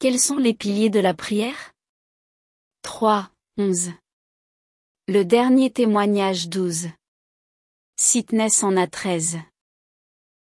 Quels sont les piliers de la prière? 3, 11. Le dernier témoignage 12. Sitness en a 13.